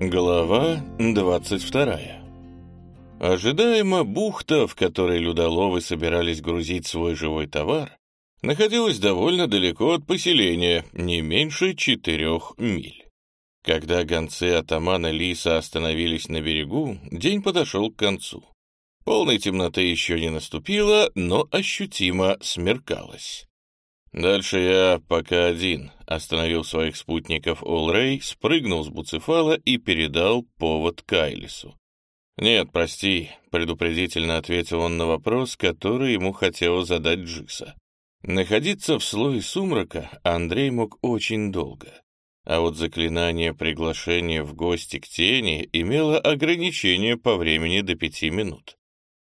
Глава 22 Ожидаемо бухта, в которой людоловы собирались грузить свой живой товар, находилась довольно далеко от поселения, не меньше четырех миль. Когда гонцы атамана Лиса остановились на берегу, день подошел к концу. Полной темноты еще не наступило, но ощутимо смеркалось. Дальше я пока один, остановил своих спутников Олрей, спрыгнул с буцефала и передал повод Кайлису. «Нет, прости», — предупредительно ответил он на вопрос, который ему хотел задать Джиса. Находиться в слое сумрака Андрей мог очень долго, а вот заклинание приглашения в гости к тени имело ограничение по времени до пяти минут.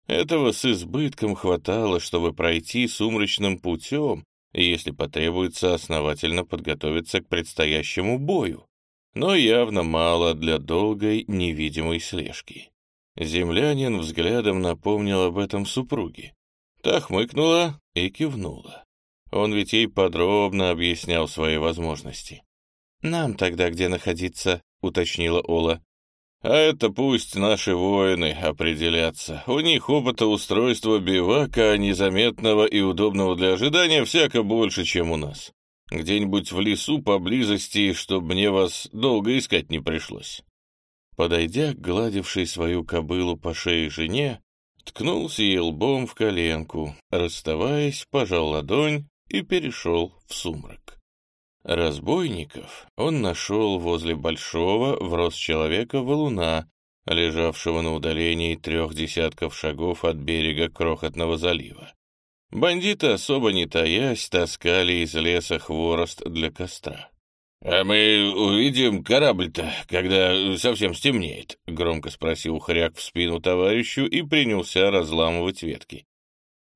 Этого с избытком хватало, чтобы пройти сумрачным путем и, если потребуется, основательно подготовиться к предстоящему бою, но явно мало для долгой невидимой слежки. Землянин взглядом напомнил об этом супруге. Та хмыкнула и кивнула. Он ведь ей подробно объяснял свои возможности. «Нам тогда где находиться?» — уточнила Ола. А это пусть наши воины определятся. У них опыта устройства бивака, незаметного и удобного для ожидания, всяко больше, чем у нас. Где-нибудь в лесу поблизости, чтобы мне вас долго искать не пришлось. Подойдя к гладившей свою кобылу по шее жене, ткнулся ей лбом в коленку, расставаясь, пожал ладонь и перешел в сумрак. Разбойников он нашел возле большого в рост человека валуна, лежавшего на удалении трех десятков шагов от берега крохотного залива. Бандиты, особо не таясь, таскали из леса хворост для костра. «А мы увидим корабль-то, когда совсем стемнеет?» — громко спросил хряк в спину товарищу и принялся разламывать ветки.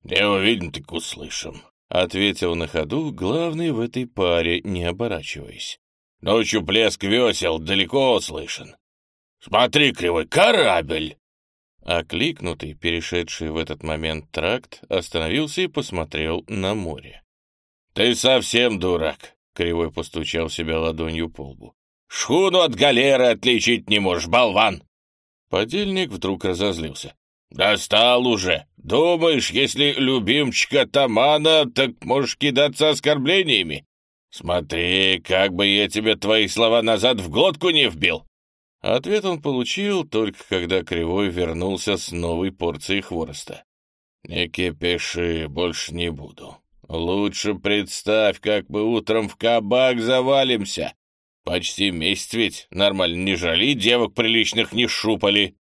«Не увидим, так услышим», Ответил на ходу главный в этой паре, не оборачиваясь. Ночью плеск весел далеко слышен. Смотри, кривой, корабль! Окликнутый, перешедший в этот момент тракт, остановился и посмотрел на море. «Ты совсем дурак!» — Кривой постучал себя ладонью по лбу. «Шхуну от галеры отличить не можешь, болван!» Подельник вдруг разозлился. «Достал уже! Думаешь, если любимчика Тамана, так можешь кидаться оскорблениями? Смотри, как бы я тебе твои слова назад в глотку не вбил!» Ответ он получил только когда Кривой вернулся с новой порцией хвороста. «Не кипиши, больше не буду. Лучше представь, как мы утром в кабак завалимся. Почти месяц ведь нормально не жали, девок приличных не шупали.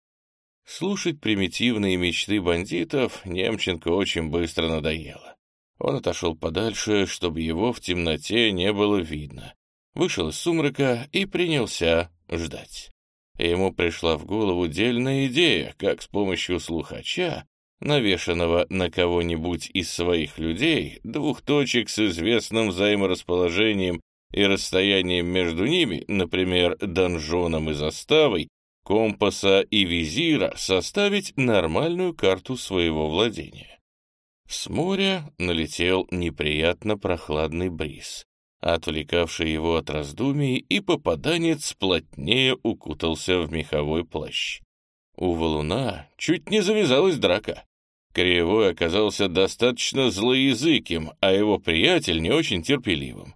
Слушать примитивные мечты бандитов Немченко очень быстро надоело. Он отошел подальше, чтобы его в темноте не было видно. Вышел из сумрака и принялся ждать. Ему пришла в голову дельная идея, как с помощью слухача, навешанного на кого-нибудь из своих людей, двух точек с известным взаиморасположением и расстоянием между ними, например, донжоном и заставой, компаса и визира составить нормальную карту своего владения. С моря налетел неприятно прохладный бриз, отвлекавший его от раздумий, и попаданец плотнее укутался в меховой плащ. У валуна чуть не завязалась драка. Кривой оказался достаточно злоязыким, а его приятель не очень терпеливым.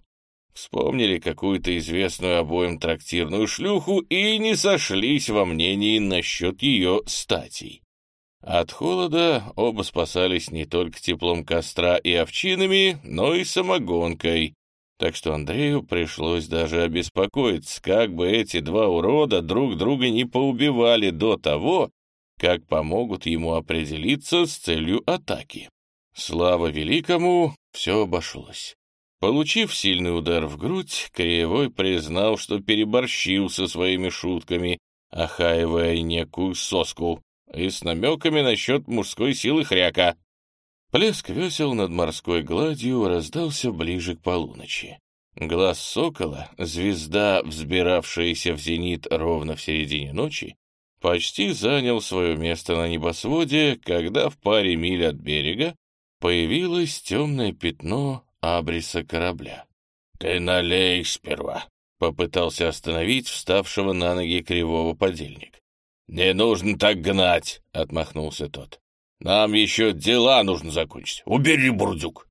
Вспомнили какую-то известную обоим трактирную шлюху и не сошлись во мнении насчет ее статей. От холода оба спасались не только теплом костра и овчинами, но и самогонкой, так что Андрею пришлось даже обеспокоиться, как бы эти два урода друг друга не поубивали до того, как помогут ему определиться с целью атаки. Слава великому, все обошлось. Получив сильный удар в грудь, Кривой признал, что переборщил со своими шутками, охаивая некую соску, и с намеками насчет мужской силы хряка. Плеск весел над морской гладью раздался ближе к полуночи. Глаз сокола, звезда, взбиравшаяся в зенит ровно в середине ночи, почти занял свое место на небосводе, когда в паре миль от берега появилось темное пятно абриса корабля. «Ты налей сперва», — попытался остановить вставшего на ноги кривого подельник. «Не нужно так гнать», — отмахнулся тот. «Нам еще дела нужно закончить. Убери, бурдюк!»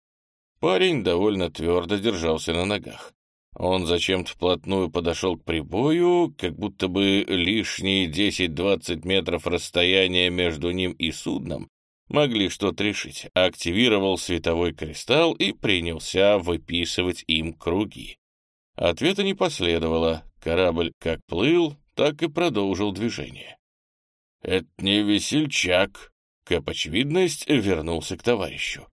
Парень довольно твердо держался на ногах. Он зачем-то вплотную подошел к прибою, как будто бы лишние 10-20 метров расстояния между ним и судном могли что-то решить, активировал световой кристалл и принялся выписывать им круги. Ответа не последовало, корабль как плыл, так и продолжил движение. «Это не весельчак», — Кэп очевидность вернулся к товарищу.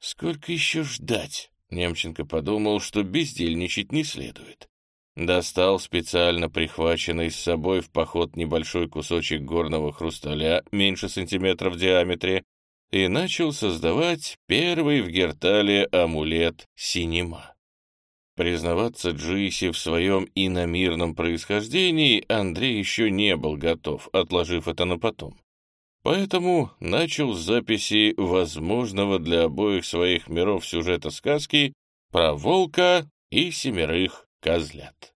«Сколько еще ждать?» — Немченко подумал, что бездельничать не следует. Достал специально прихваченный с собой в поход небольшой кусочек горного хрусталя меньше сантиметра в диаметре и начал создавать первый в Гертале амулет Синема. Признаваться Джиси в своем иномирном происхождении Андрей еще не был готов, отложив это на потом. Поэтому начал с записи возможного для обоих своих миров сюжета сказки про волка и семерых козлят.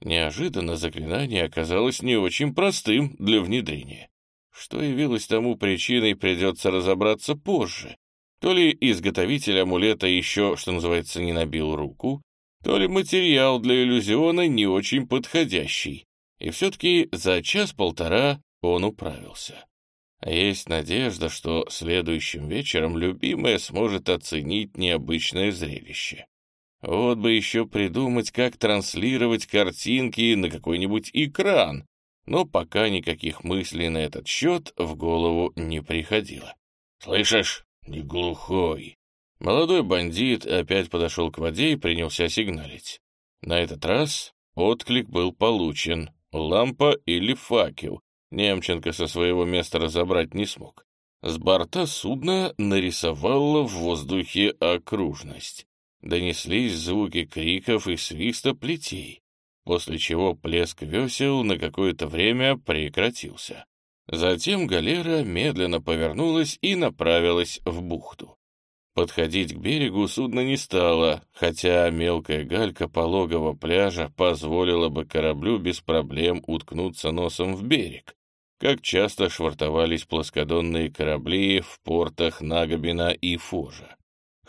Неожиданно заклинание оказалось не очень простым для внедрения. Что явилось тому причиной, придется разобраться позже. То ли изготовитель амулета еще, что называется, не набил руку, то ли материал для иллюзиона не очень подходящий. И все-таки за час-полтора он управился. Есть надежда, что следующим вечером любимая сможет оценить необычное зрелище. Вот бы еще придумать, как транслировать картинки на какой-нибудь экран, но пока никаких мыслей на этот счет в голову не приходило. «Слышишь, не глухой!» Молодой бандит опять подошел к воде и принялся сигналить. На этот раз отклик был получен. Лампа или факел. Немченко со своего места разобрать не смог. С борта судна нарисовала в воздухе окружность. Донеслись звуки криков и свиста плетей, после чего плеск весел на какое-то время прекратился. Затем галера медленно повернулась и направилась в бухту. Подходить к берегу судно не стало, хотя мелкая галька пологого пляжа позволила бы кораблю без проблем уткнуться носом в берег, как часто швартовались плоскодонные корабли в портах Нагобина и Фожа.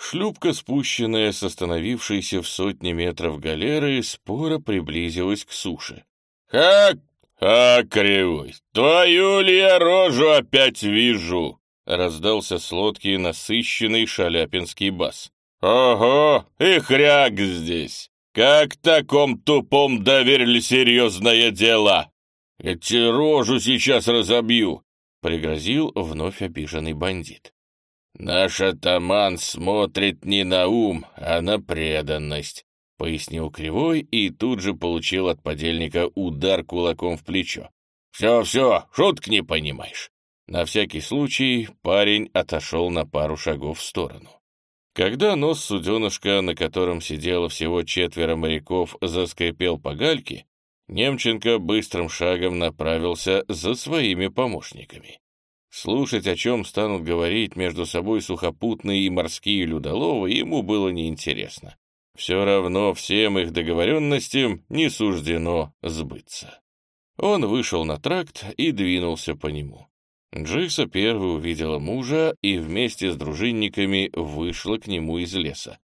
Шлюпка, спущенная с остановившейся в сотни метров галеры, споро приблизилась к суше. «Как? А, кривой, твою ли я рожу опять вижу!» — раздался с лодки насыщенный шаляпинский бас. «Ого, и хряк здесь! Как таком тупом доверили серьезное дело? Эти рожу сейчас разобью!» — пригрозил вновь обиженный бандит. «Наш атаман смотрит не на ум, а на преданность», — пояснил Кривой и тут же получил от подельника удар кулаком в плечо. «Все-все, шутк не понимаешь. На всякий случай парень отошел на пару шагов в сторону. Когда нос суденышка, на котором сидело всего четверо моряков, заскрипел по гальке, Немченко быстрым шагом направился за своими помощниками. Слушать, о чем станут говорить между собой сухопутные и морские людоловы, ему было неинтересно. Все равно всем их договоренностям не суждено сбыться. Он вышел на тракт и двинулся по нему. Джиса первой увидела мужа и вместе с дружинниками вышла к нему из леса.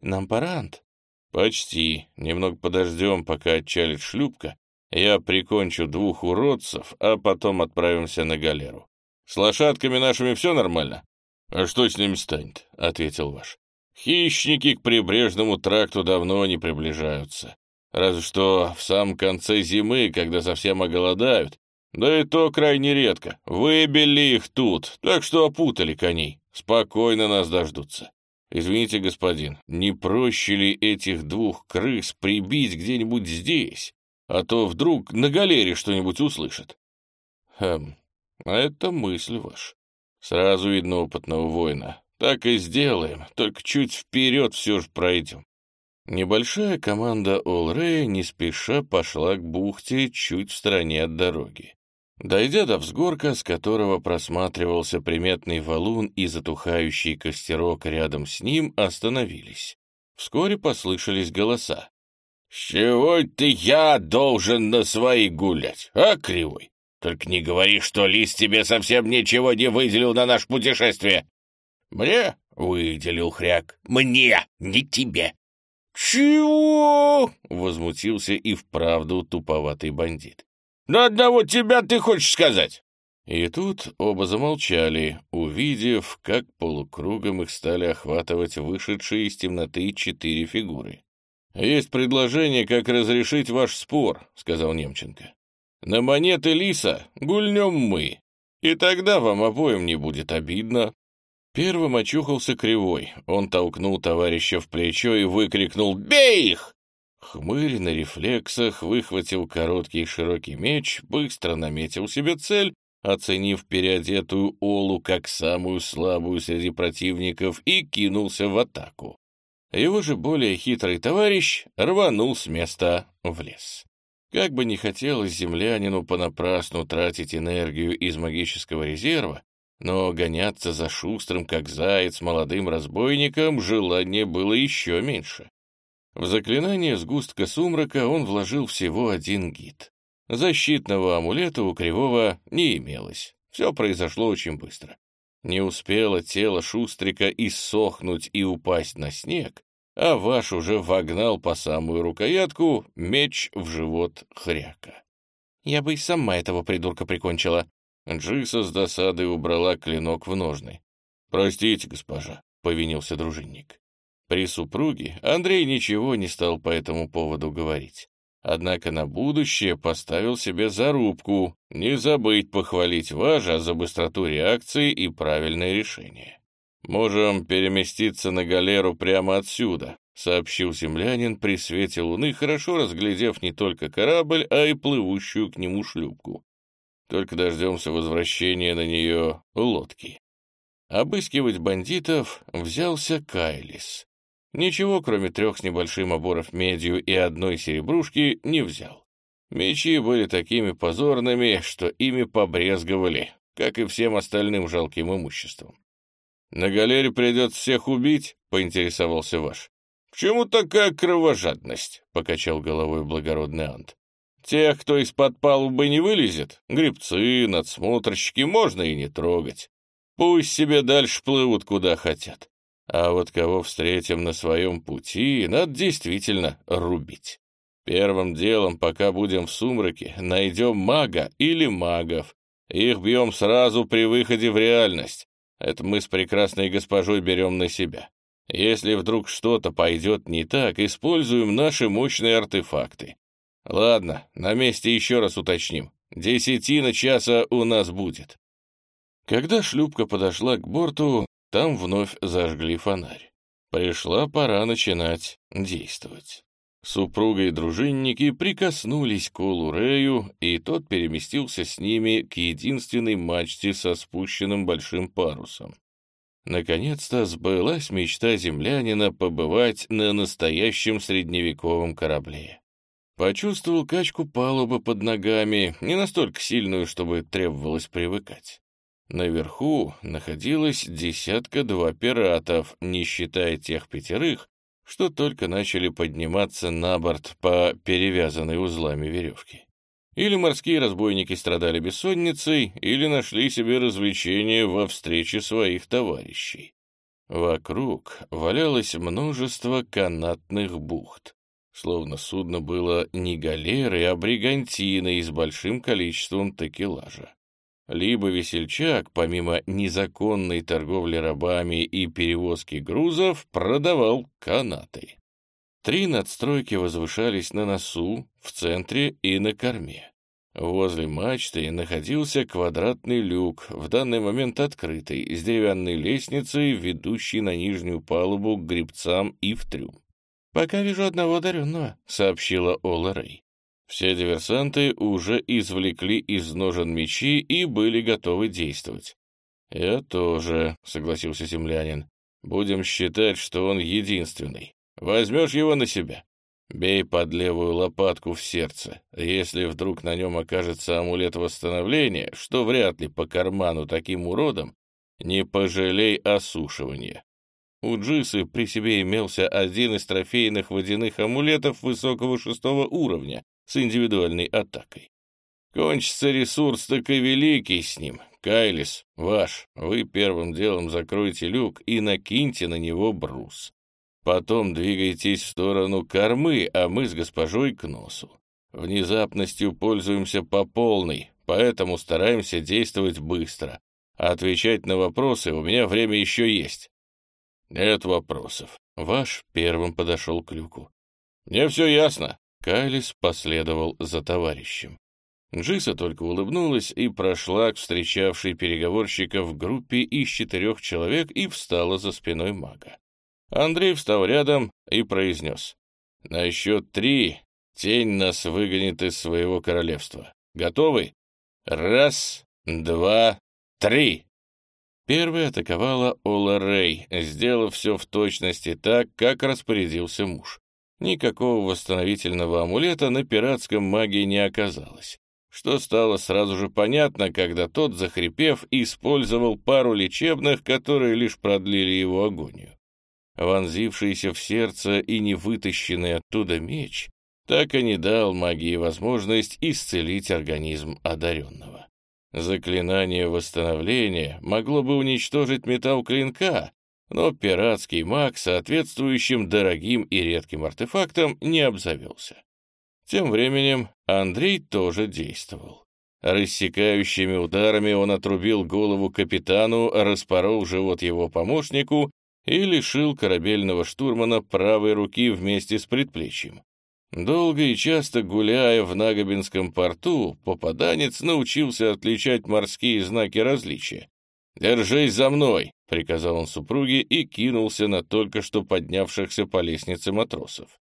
«Нам пора, Ант?» «Почти. Немного подождем, пока отчалит шлюпка. Я прикончу двух уродцев, а потом отправимся на галеру. С лошадками нашими все нормально?» «А что с ними станет?» — ответил ваш. «Хищники к прибрежному тракту давно не приближаются. Разве что в самом конце зимы, когда совсем оголодают, да и то крайне редко. Выбили их тут, так что опутали коней. Спокойно нас дождутся. Извините, господин, не проще ли этих двух крыс прибить где-нибудь здесь? А то вдруг на галере что-нибудь услышат. Хм, а это мысль ваш. Сразу видно опытного воина. Так и сделаем, только чуть вперед все же пройдем. Небольшая команда Олрея не спеша пошла к бухте чуть в стороне от дороги. Дойдя до взгорка, с которого просматривался приметный валун и затухающий костерок рядом с ним, остановились. Вскоре послышались голоса. «С чего ты я должен на свои гулять, а, Кривой? Только не говори, что Лис тебе совсем ничего не выделил на наше путешествие». «Мне?» — выделил хряк. «Мне, не тебе». «Чего?» — возмутился и вправду туповатый бандит. «На одного тебя ты хочешь сказать?» И тут оба замолчали, увидев, как полукругом их стали охватывать вышедшие из темноты четыре фигуры. «Есть предложение, как разрешить ваш спор», — сказал Немченко. «На монеты лиса гульнем мы, и тогда вам обоим не будет обидно». Первым очухался Кривой. Он толкнул товарища в плечо и выкрикнул «Бей их!». Хмырь на рефлексах выхватил короткий широкий меч, быстро наметил себе цель, оценив переодетую Олу как самую слабую среди противников, и кинулся в атаку. Его же более хитрый товарищ рванул с места в лес. Как бы не хотелось землянину понапрасну тратить энергию из магического резерва, но гоняться за шустрым, как заяц, молодым разбойником желание было еще меньше. В заклинание сгустка сумрака он вложил всего один гид. Защитного амулета у Кривого не имелось. Все произошло очень быстро. Не успело тело Шустрика иссохнуть и упасть на снег, а ваш уже вогнал по самую рукоятку меч в живот хряка. «Я бы и сама этого придурка прикончила». Джиса с досадой убрала клинок в ножны. «Простите, госпожа», — повинился дружинник. При супруге Андрей ничего не стал по этому поводу говорить. Однако на будущее поставил себе зарубку не забыть похвалить Важа за быстроту реакции и правильное решение. «Можем переместиться на галеру прямо отсюда», — сообщил землянин при свете луны, хорошо разглядев не только корабль, а и плывущую к нему шлюпку. Только дождемся возвращения на нее лодки. Обыскивать бандитов взялся Кайлис. Ничего, кроме трех с небольшим оборов медью и одной серебрушки, не взял. Мечи были такими позорными, что ими побрезговали, как и всем остальным жалким имуществом. «На галере придется всех убить?» — поинтересовался ваш. «Почему такая кровожадность?» — покачал головой благородный Ант. «Тех, кто из-под палубы не вылезет, грибцы, надсмотрщики, можно и не трогать. Пусть себе дальше плывут куда хотят. А вот кого встретим на своем пути, надо действительно рубить. Первым делом, пока будем в сумраке, найдем мага или магов. Их бьем сразу при выходе в реальность. Это мы с прекрасной госпожой берем на себя. Если вдруг что-то пойдет не так, используем наши мощные артефакты. Ладно, на месте еще раз уточним. Десятина часа у нас будет. Когда шлюпка подошла к борту, там вновь зажгли фонарь. Пришла пора начинать действовать. Супруга и дружинники прикоснулись к Олу Рею, и тот переместился с ними к единственной мачте со спущенным большим парусом. Наконец-то сбылась мечта землянина побывать на настоящем средневековом корабле. Почувствовал качку палубы под ногами, не настолько сильную, чтобы требовалось привыкать. Наверху находилось десятка-два пиратов, не считая тех пятерых, что только начали подниматься на борт по перевязанной узлами веревки. Или морские разбойники страдали бессонницей, или нашли себе развлечение во встрече своих товарищей. Вокруг валялось множество канатных бухт, словно судно было не галерой, а бригантиной с большим количеством такелажа либо весельчак, помимо незаконной торговли рабами и перевозки грузов, продавал канаты. Три надстройки возвышались на носу, в центре и на корме. Возле мачты находился квадратный люк, в данный момент открытый, с деревянной лестницей, ведущей на нижнюю палубу к грибцам и в трюм. «Пока вижу одного одаренного», — сообщила Ола Рэй. Все диверсанты уже извлекли из ножен мечи и были готовы действовать. «Я тоже», — согласился землянин. «Будем считать, что он единственный. Возьмешь его на себя. Бей под левую лопатку в сердце. Если вдруг на нем окажется амулет восстановления, что вряд ли по карману таким уродом, не пожалей осушивания. У Джисы при себе имелся один из трофейных водяных амулетов высокого шестого уровня с индивидуальной атакой. Кончится ресурс, так и великий с ним. Кайлис, ваш, вы первым делом закройте люк и накиньте на него брус. Потом двигайтесь в сторону кормы, а мы с госпожой к носу. Внезапностью пользуемся по полной, поэтому стараемся действовать быстро. Отвечать на вопросы у меня время еще есть. Нет вопросов. Ваш первым подошел к люку. Мне все ясно. Кайлис последовал за товарищем. Джиса только улыбнулась и прошла к встречавшей переговорщиков группе из четырех человек и встала за спиной мага. Андрей встал рядом и произнес. «На счет три тень нас выгонит из своего королевства. Готовы? Раз, два, три!» Первой атаковала Ола Рэй, сделав все в точности так, как распорядился муж. Никакого восстановительного амулета на пиратском магии не оказалось что стало сразу же понятно, когда тот, захрипев, использовал пару лечебных, которые лишь продлили его агонию. Вонзившийся в сердце и не вытащенный оттуда меч так и не дал магии возможность исцелить организм одаренного. Заклинание восстановления могло бы уничтожить металл клинка, но пиратский маг соответствующим дорогим и редким артефактом не обзавелся. Тем временем Андрей тоже действовал. Рассекающими ударами он отрубил голову капитану, распорол живот его помощнику и лишил корабельного штурмана правой руки вместе с предплечьем. Долго и часто гуляя в Нагобинском порту, попаданец научился отличать морские знаки различия. «Держись за мной!» — приказал он супруге и кинулся на только что поднявшихся по лестнице матросов.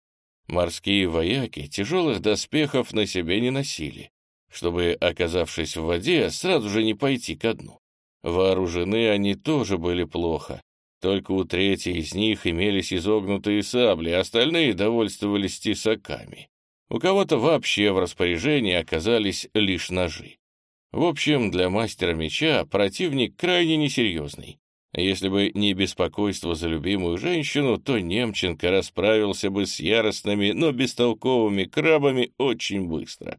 Морские вояки тяжелых доспехов на себе не носили, чтобы, оказавшись в воде, сразу же не пойти ко дну. Вооружены они тоже были плохо. Только у третьей из них имелись изогнутые сабли, остальные довольствовались тесаками. У кого-то вообще в распоряжении оказались лишь ножи. В общем, для мастера меча противник крайне несерьезный. Если бы не беспокойство за любимую женщину, то Немченко расправился бы с яростными, но бестолковыми крабами очень быстро.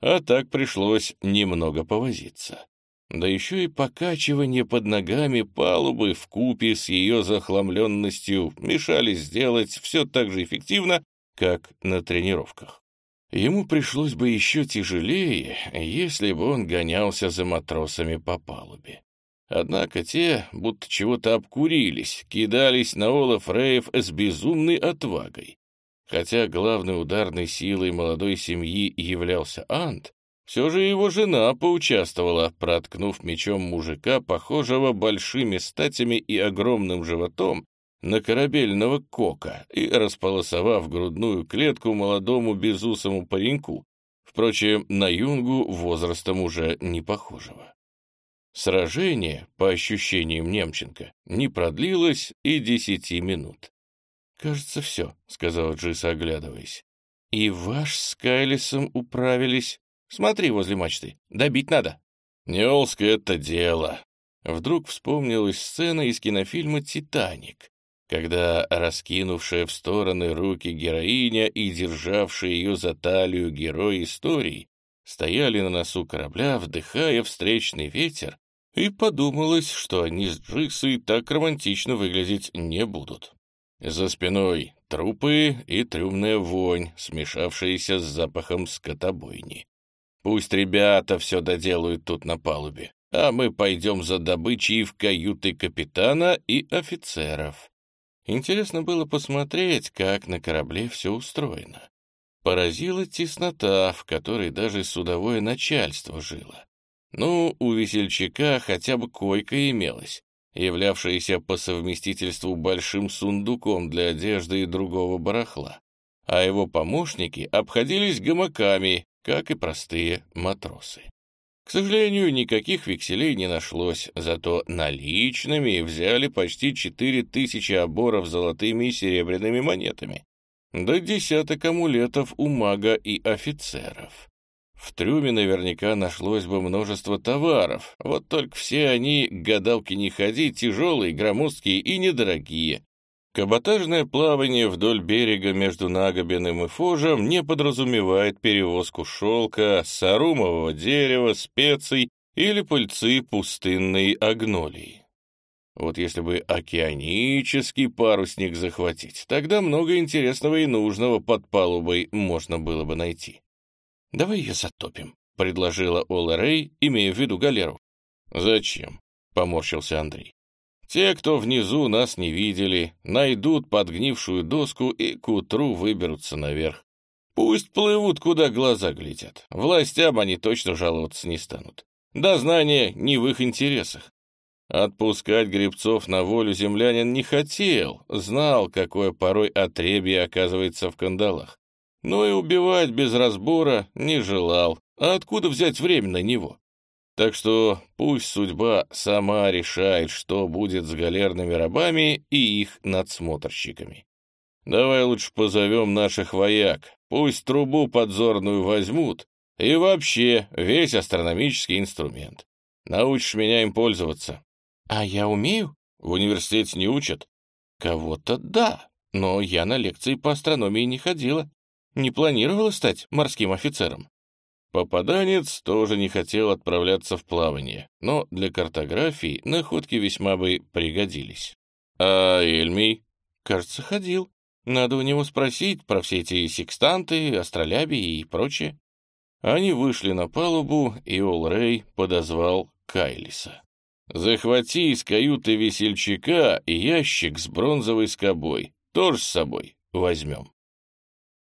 А так пришлось немного повозиться. Да еще и покачивание под ногами палубы в купе с ее захламленностью мешали сделать все так же эффективно, как на тренировках. Ему пришлось бы еще тяжелее, если бы он гонялся за матросами по палубе. Однако те, будто чего-то обкурились, кидались на Олаф Рейв с безумной отвагой. Хотя главной ударной силой молодой семьи являлся Ант, все же его жена поучаствовала, проткнув мечом мужика, похожего большими статями и огромным животом, на корабельного кока и располосовав грудную клетку молодому безусому пареньку, впрочем, на юнгу возрастом уже не похожего. Сражение, по ощущениям Немченко, не продлилось и десяти минут. «Кажется, все», — сказал Джиса, оглядываясь. «И ваш с Кайлисом управились. Смотри возле мачты, добить надо». «Неолск — это дело». Вдруг вспомнилась сцена из кинофильма «Титаник», когда раскинувшая в стороны руки героиня и державшая ее за талию герой истории стояли на носу корабля, вдыхая встречный ветер и подумалось, что они с Джиксой так романтично выглядеть не будут. За спиной трупы и трюмная вонь, смешавшаяся с запахом скотобойни. Пусть ребята все доделают тут на палубе, а мы пойдем за добычей в каюты капитана и офицеров. Интересно было посмотреть, как на корабле все устроено. Поразила теснота, в которой даже судовое начальство жило. Ну, у весельчака хотя бы койка имелась, являвшаяся по совместительству большим сундуком для одежды и другого барахла, а его помощники обходились гамаками, как и простые матросы. К сожалению, никаких векселей не нашлось, зато наличными взяли почти четыре тысячи оборов золотыми и серебряными монетами, да десяток амулетов у мага и офицеров. В трюме наверняка нашлось бы множество товаров, вот только все они, гадалки не ходи, тяжелые, громоздкие и недорогие, Каботажное плавание вдоль берега между Нагобиным и Фожем не подразумевает перевозку шелка, сарумового дерева, специй или пыльцы пустынной агнолии. Вот если бы океанический парусник захватить, тогда много интересного и нужного под палубой можно было бы найти. «Давай ее затопим», — предложила Ола Рэй, имея в виду галеру. «Зачем?» — поморщился Андрей. «Те, кто внизу нас не видели, найдут подгнившую доску и к утру выберутся наверх. Пусть плывут, куда глаза глядят. Властям они точно жаловаться не станут. Дознание не в их интересах. Отпускать гребцов на волю землянин не хотел, знал, какое порой отребье оказывается в кандалах. Но и убивать без разбора не желал. А откуда взять время на него? Так что пусть судьба сама решает, что будет с галерными рабами и их надсмотрщиками. Давай лучше позовем наших вояк, пусть трубу подзорную возьмут и вообще весь астрономический инструмент. Научишь меня им пользоваться. А я умею? В университете не учат? Кого-то да, но я на лекции по астрономии не ходила. Не планировала стать морским офицером. Попаданец тоже не хотел отправляться в плавание, но для картографии находки весьма бы пригодились. А Эльмий, кажется, ходил. Надо у него спросить про все эти секстанты, астролябии и прочее. Они вышли на палубу, и Олрей подозвал Кайлиса. «Захвати из каюты весельчака ящик с бронзовой скобой. Тоже с собой возьмем».